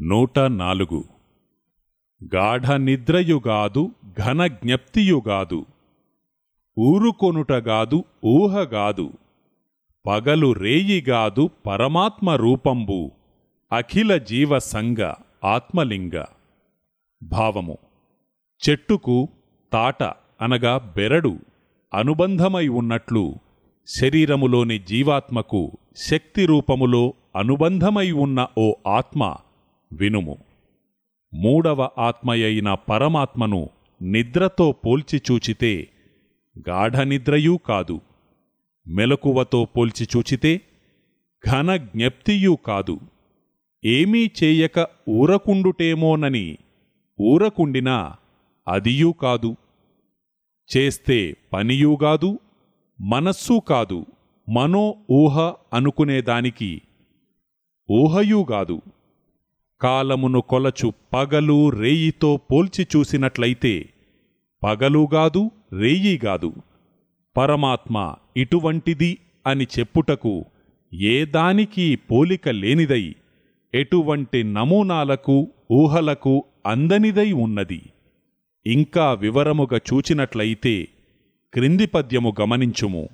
నూట నాలుగు. గాఢ నిద్రయుగాదు ఘన జ్ఞప్తియుగాదు ఊరుకొనుటగాదు ఊహగాదు. పగలు రేయిగాదు పరమాత్మ రూపంబు. అఖిల జీవ సంగ ఆత్మలింగ. భావము. చెట్టుకు తాట అనగా బెరడు అనుబంధమై ఉన్నట్లు శరీరములోని జీవాత్మకు శక్తి రూపములో అనుబంధమై ఉన్న ఓ ఆత్మ వినుము. మూడవ ఆత్మయైన పరమాత్మను నిద్రతో పోల్చి చూచితే గాఢనిద్రయూ కాదు. మెలకువతో పోల్చి చూచితే ఘన జ్ఞప్తియూ కాదు. ఏమీ చేయక ఊరకుండుటేమోనని ఊరకుండినా అదియూ కాదు. చేస్తే పనియూగాదు మనస్సూ కాదు మనో ఊహ అనుకునేదానికి ఊహయూగాదు కాలమును కొలచు పగలు రేయితో పోల్చి చూసినట్లయితే పగలుగాదు రేయిగాదు పరమాత్మ ఇటువంటిది అని చెప్పుటకు ఏ దానికి పోలిక లేనిదై ఎటువంటి నమూనాలకు ఊహలకు అందనిదై ఉన్నది. ఇంకా వివరముగా చూచినట్లయితే క్రింది పద్యము గమనించుము.